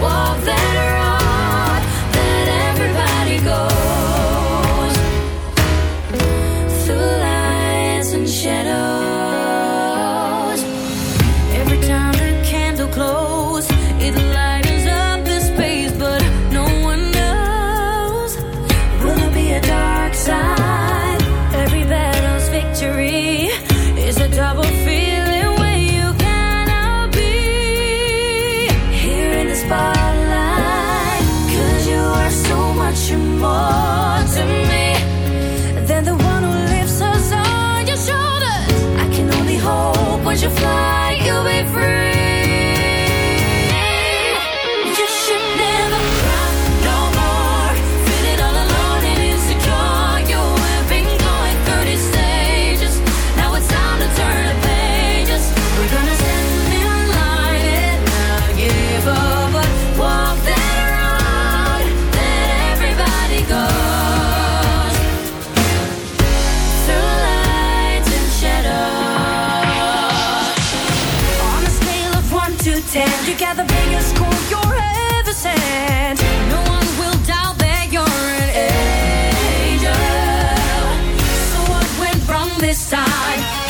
walk that this side.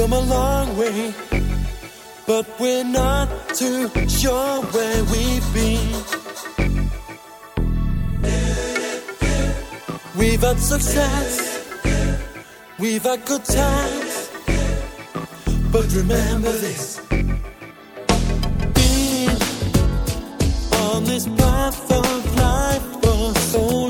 come a long way, but we're not too sure where we've been. We've had success, we've had good times, but remember this. Being on this path of life for so long.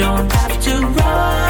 don't have to run.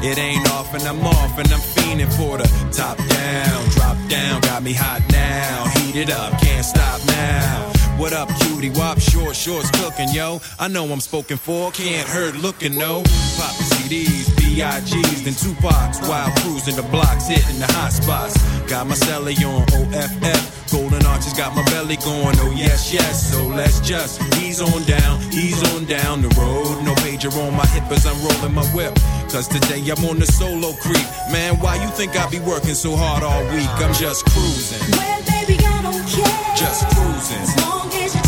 It ain't off and I'm off and I'm fiending for the top down, drop down. Got me hot now, heat it up, can't stop now. What up, cutie? Wop, short shorts cooking, yo. I know I'm spoken for, can't hurt looking, no. Pop CDs, B.I.G.'s, then Tupac's while cruising the blocks, hitting the hot spots. Got my celly on OFF. Golden arches got my belly going, oh yes, yes. So let's just ease on down, ease on down the road. No pager on my hip as I'm rolling my whip. Cause today I'm on the solo creep. Man, why you think I be working so hard all week? I'm just cruising, Well, baby, I don't care. just cruising, As long as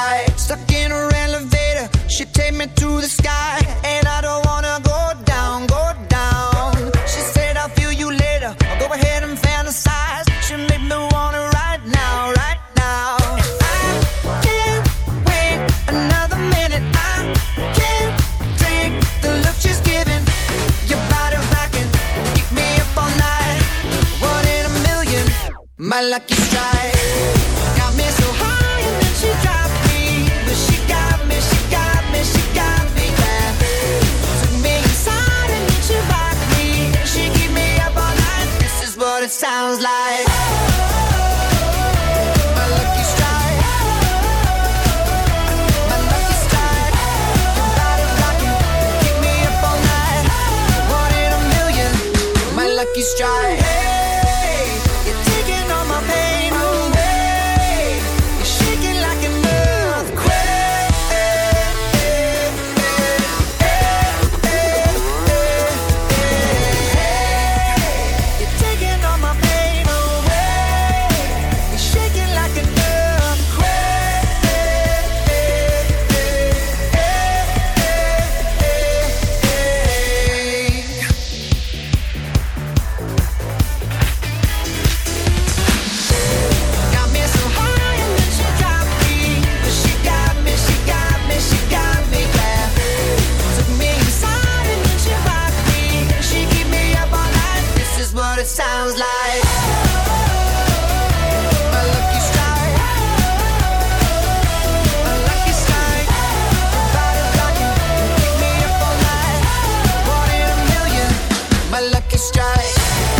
high. Stuck in her elevator, she take me to the sky, and I don't strike.